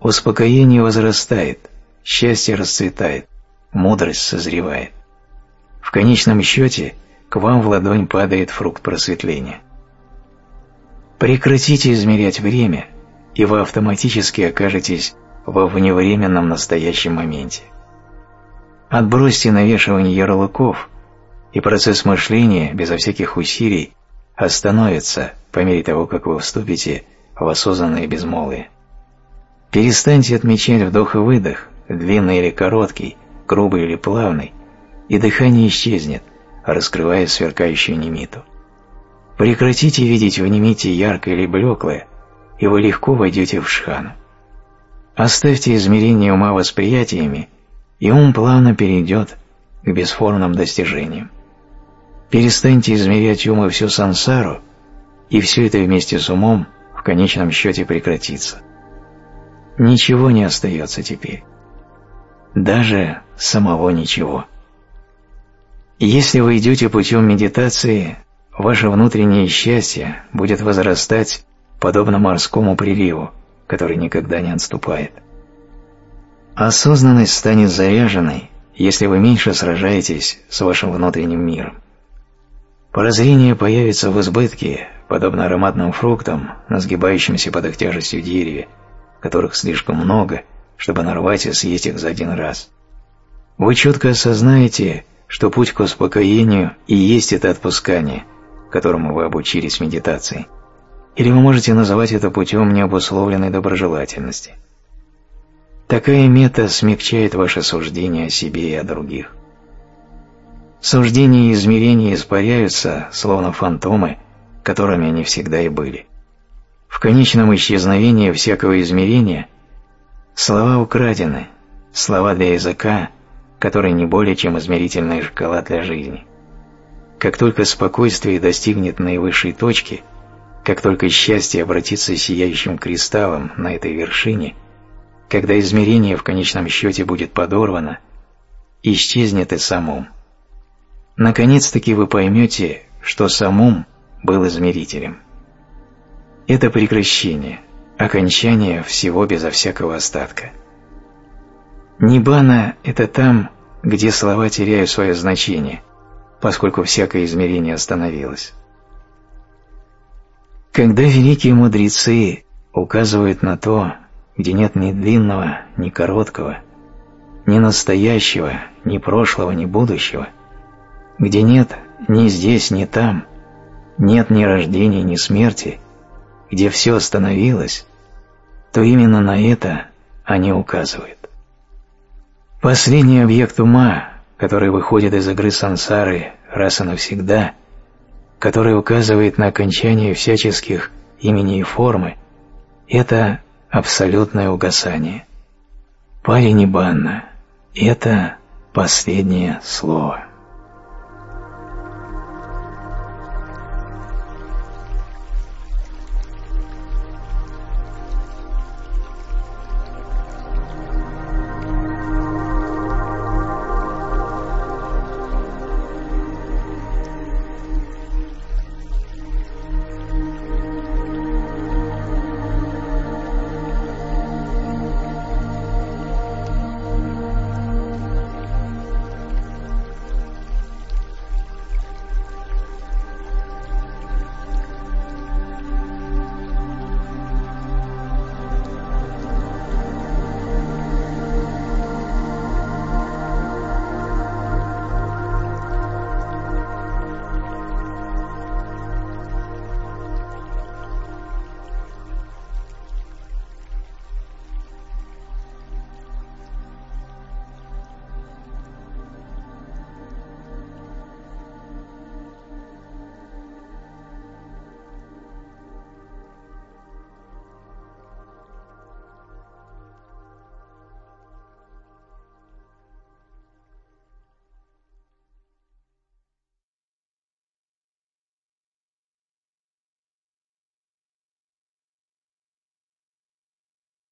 Успокоение возрастает, счастье расцветает, мудрость созревает. В конечном счете к вам в ладонь падает фрукт просветления. Прекратите измерять время, и вы автоматически окажетесь во вневременном настоящем моменте. Отбросьте навешивание ярлыков, и процесс мышления безо всяких усилий остановится по мере того, как вы вступите в осознанное безмолвие. Перестаньте отмечать вдох и выдох, длинный или короткий, грубый или плавный, и дыхание исчезнет, раскрывая сверкающую немиту. Прекратите видеть в немите яркое или блеклое, и вы легко войдете в шхану. Оставьте измерение ума восприятиями и ум плавно перейдет к бесформным достижениям. Перестаньте измерять ум всю сансару, и все это вместе с умом в конечном счете прекратится. Ничего не остается теперь. Даже самого ничего. Если вы идете путем медитации, ваше внутреннее счастье будет возрастать подобно морскому приливу, который никогда не отступает. Осознанность станет заряженной, если вы меньше сражаетесь с вашим внутренним миром. Прозрение появится в избытке, подобно ароматным фруктам на сгибающемся под их тяжестью дереве, которых слишком много, чтобы нарвать и съесть их за один раз. Вы четко осознаете, что путь к успокоению и есть это отпускание, которому вы обучились в медитации. Или вы можете называть это путем необусловленной доброжелательности – Такая мета смягчает ваше суждение о себе и о других. Суждения и измерения испаряются, словно фантомы, которыми они всегда и были. В конечном исчезновении всякого измерения слова украдены, слова для языка, которые не более чем измерительная шкала для жизни. Как только спокойствие достигнет наивысшей точки, как только счастье обратится сияющим кристаллом на этой вершине – когда измерение в конечном счете будет подорвано, исчезнет и сам ум. Наконец-таки вы поймете, что сам ум был измерителем. Это прекращение, окончание всего безо всякого остатка. Ниббана – это там, где слова теряют свое значение, поскольку всякое измерение остановилось. Когда великие мудрецы указывают на то, где нет ни длинного, ни короткого, ни настоящего, ни прошлого, ни будущего, где нет ни здесь, ни там, нет ни рождения, ни смерти, где все остановилось, то именно на это они указывают. Последний объект ума, который выходит из игры сансары раз и навсегда, который указывает на окончание всяческих имени и формы, это абсолютное угасание. Паринибанна – это последнее слово.